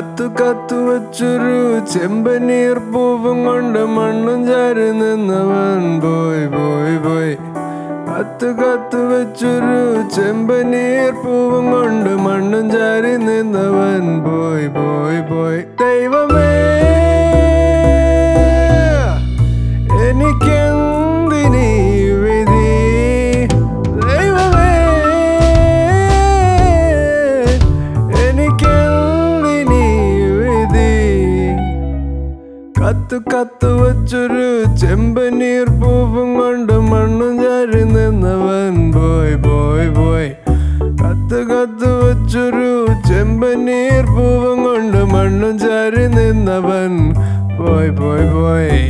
കത്തു കത്തു വച്ചൊരു ചെമ്പനീർ പൂവും കൊണ്ട് മണ്ണും ചാരി നിന്നവൻ. പോയി പോയി പോയി കത്തു കത്തു വെച്ചൊരു ചെമ്പനീർ പൂവും കൊണ്ട് കത്തു കത്ത് വച്ചൊരു ചെമ്പനീർ പൂവും കൊണ്ട് മണ്ണും ചാരി നിന്നവൻ. പോയി പോയി പോയി കത്ത് കത്ത് വച്ചൊരു ചെമ്പനീർ പൂവും കൊണ്ട് മണ്ണും ചാരി നിന്നവൻ. പോയി പോയി പോയി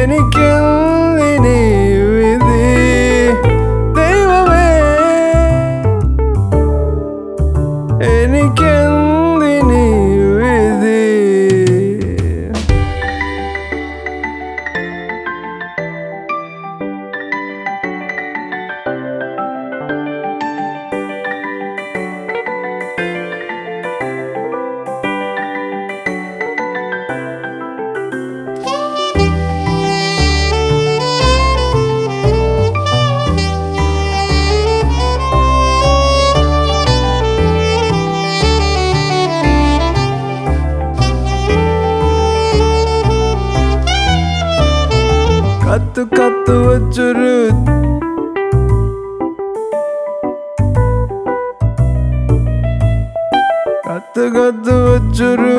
എനിക്കെന്തിനീ കത്തു കത്തു വച്ചൊരു കത്ത് കത്ത് വച്ചൊരു